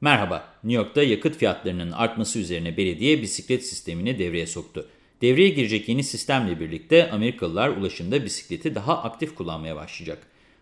Merhaba, New York'ta yakıt fiyatlarının artması üzerine belediye bisiklet sistemini devreye soktu. Devreye girecek yeni sistemle birlikte Amerikalılar ulaşımda bisikleti daha aktif kullanmaya başlayacak.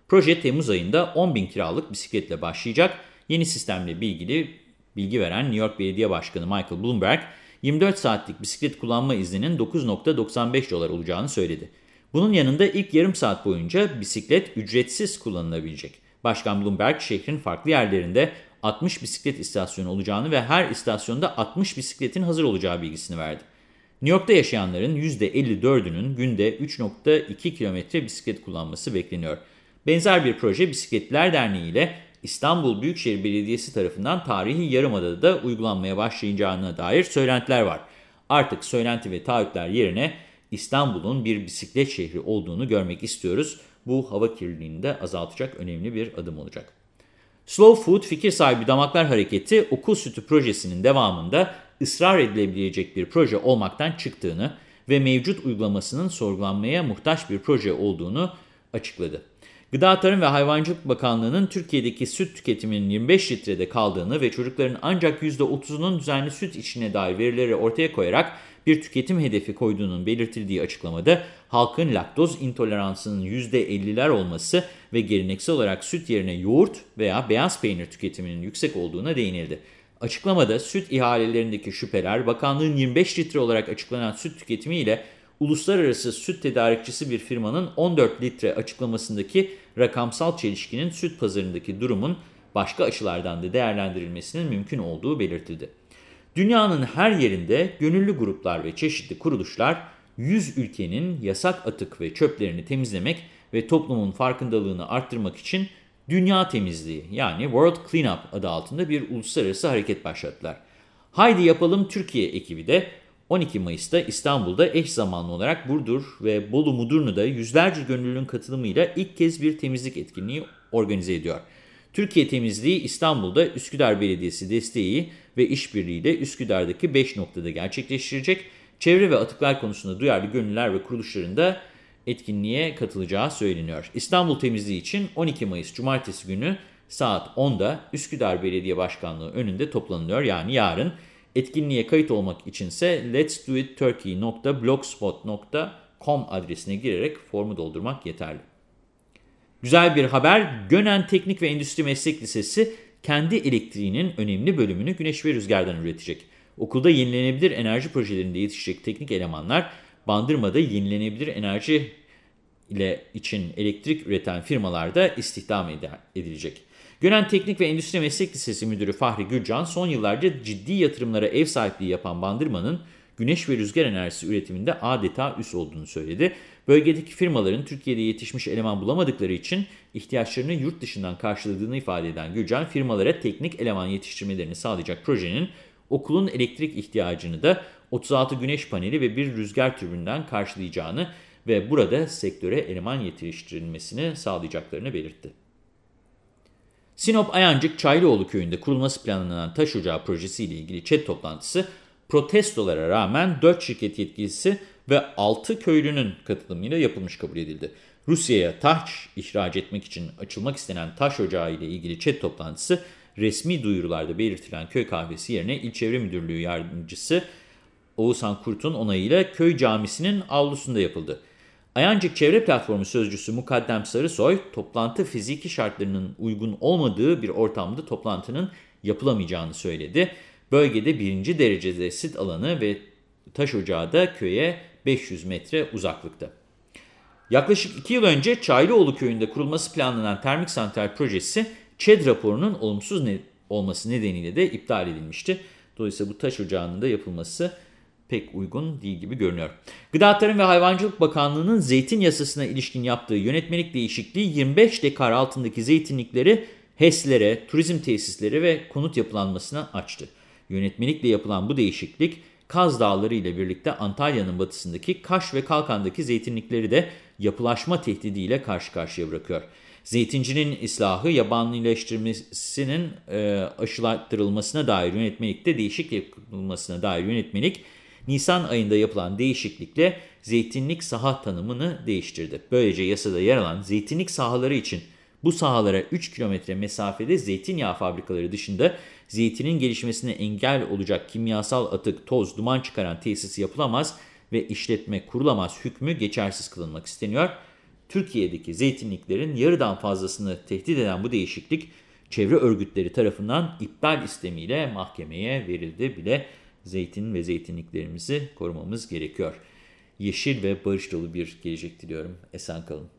Proje Temmuz ayında 10 bin kiralık bisikletle başlayacak. Yeni sistemle ilgili bilgi veren New York Belediye Başkanı Michael Bloomberg, 24 saatlik bisiklet kullanma izninin 9.95 dolar olacağını söyledi. Bunun yanında ilk yarım saat boyunca bisiklet ücretsiz kullanılabilecek. Başkan Bloomberg şehrin farklı yerlerinde 60 bisiklet istasyonu olacağını ve her istasyonda 60 bisikletin hazır olacağı bilgisini verdi. New York'ta yaşayanların %54'ünün günde 3.2 kilometre bisiklet kullanması bekleniyor. Benzer bir proje Bisikletler Derneği ile İstanbul Büyükşehir Belediyesi tarafından tarihi Yarımada'da uygulanmaya başlayacağına dair söylentiler var. Artık söylenti ve taahhütler yerine İstanbul'un bir bisiklet şehri olduğunu görmek istiyoruz. Bu hava kirliliğini de azaltacak önemli bir adım olacak. Slow Food fikir sahibi Damaklar Hareketi okul sütü projesinin devamında ısrar edilebilecek bir proje olmaktan çıktığını ve mevcut uygulamasının sorgulanmaya muhtaç bir proje olduğunu açıkladı. Gıda Tarım ve Hayvancılık Bakanlığı'nın Türkiye'deki süt tüketiminin 25 litrede kaldığını ve çocukların ancak %30'unun düzenli süt içine dair verileri ortaya koyarak bir tüketim hedefi koyduğunun belirtildiği açıklamada halkın laktoz intoleransının %50'ler olması ve geleneksel olarak süt yerine yoğurt veya beyaz peynir tüketiminin yüksek olduğuna değinildi. Açıklamada süt ihalelerindeki şüpheler bakanlığın 25 litre olarak açıklanan süt tüketimi ile uluslararası süt tedarikçisi bir firmanın 14 litre açıklamasındaki rakamsal çelişkinin süt pazarındaki durumun başka açılardan da değerlendirilmesinin mümkün olduğu belirtildi. Dünyanın her yerinde gönüllü gruplar ve çeşitli kuruluşlar 100 ülkenin yasak atık ve çöplerini temizlemek ve toplumun farkındalığını arttırmak için Dünya Temizliği yani World Cleanup adı altında bir uluslararası hareket başlattılar. Haydi Yapalım Türkiye ekibi de 12 Mayıs'ta İstanbul'da eş zamanlı olarak Burdur ve Bolu Mudurnu'da yüzlerce gönüllünün katılımıyla ilk kez bir temizlik etkinliği organize ediyor. Türkiye Temizliği İstanbul'da Üsküdar Belediyesi desteği ve işbirliğiyle Üsküdar'daki 5 noktada gerçekleştirecek. Çevre ve atıklar konusunda duyarlı gönüllüler ve kuruluşların da etkinliğe katılacağı söyleniyor. İstanbul temizliği için 12 Mayıs Cumartesi günü saat 10'da Üsküdar Belediye Başkanlığı önünde toplanılıyor. Yani yarın etkinliğe kayıt olmak içinse letsdoitturkey.blogspot.com adresine girerek formu doldurmak yeterli. Güzel bir haber, Gönen Teknik ve Endüstri Meslek Lisesi kendi elektriğinin önemli bölümünü güneş ve rüzgardan üretecek. Okulda yenilenebilir enerji projelerinde yetişecek teknik elemanlar, Bandırma'da yenilenebilir enerji ile için elektrik üreten firmalarda istihdam edilecek. Gönen Teknik ve Endüstri Meslek Lisesi Müdürü Fahri Gürcan, son yıllarca ciddi yatırımlara ev sahipliği yapan Bandırma'nın güneş ve rüzgar enerjisi üretiminde adeta üs olduğunu söyledi. Bölgedeki firmaların Türkiye'de yetişmiş eleman bulamadıkları için ihtiyaçlarını yurt dışından karşıladığını ifade eden Gürcan, firmalara teknik eleman yetiştirmelerini sağlayacak projenin okulun elektrik ihtiyacını da 36 güneş paneli ve bir rüzgar türbünden karşılayacağını ve burada sektöre eleman yetiştirilmesini sağlayacaklarını belirtti. Sinop Ayancık Çaylıoğlu köyünde kurulması planlanan taş ocağı projesiyle ilgili chat toplantısı protestolara rağmen 4 şirket yetkilisi ve 6 köylünün katılımıyla yapılmış kabul edildi. Rusya'ya taş ihraç etmek için açılmak istenen taş ocağı ile ilgili chat toplantısı resmi duyurularda belirtilen köy kahvesi yerine İl Çevre Müdürlüğü Yardımcısı Oğuzhan Kurt'un onayıyla köy camisinin avlusunda yapıldı. Ayancık Çevre Platformu Sözcüsü Mukaddem Sarısoy, toplantı fiziki şartlarının uygun olmadığı bir ortamda toplantının yapılamayacağını söyledi. Bölgede birinci derecede sit alanı ve taş ocağı da köye 500 metre uzaklıkta. Yaklaşık 2 yıl önce Çaylıoğlu köyünde kurulması planlanan termik santral projesi ÇED raporunun olumsuz ne olması nedeniyle de iptal edilmişti. Dolayısıyla bu taş ocağının da yapılması pek uygun değil gibi görünüyor. Gıda Tarım ve Hayvancılık Bakanlığı'nın zeytin yasasına ilişkin yaptığı yönetmelik değişikliği 25 dekar altındaki zeytinlikleri HES'lere, turizm tesisleri ve konut yapılanmasına açtı. Yönetmelikle yapılan bu değişiklik Kaz Dağları ile birlikte Antalya'nın batısındaki Kaş ve Kalkan'daki zeytinlikleri de yapılaşma tehdidiyle karşı karşıya bırakıyor. Zeytincinin ıslahı, yabanileştirmesinin e, aşılattırılmasına dair yönetmelikte değişik yapılmasına dair yönetmelik, Nisan ayında yapılan değişiklikle zeytinlik saha tanımını değiştirdi. Böylece yasada yer alan zeytinlik sahaları için Bu sahalara 3 kilometre mesafede zeytinyağı fabrikaları dışında zeytinin gelişmesine engel olacak kimyasal atık, toz, duman çıkaran tesis yapılamaz ve işletme kurulamaz hükmü geçersiz kılınmak isteniyor. Türkiye'deki zeytinliklerin yarıdan fazlasını tehdit eden bu değişiklik çevre örgütleri tarafından iptal istemiyle mahkemeye verildi bile. Zeytin ve zeytinliklerimizi korumamız gerekiyor. Yeşil ve barış dolu bir gelecek diliyorum. Esen kalın.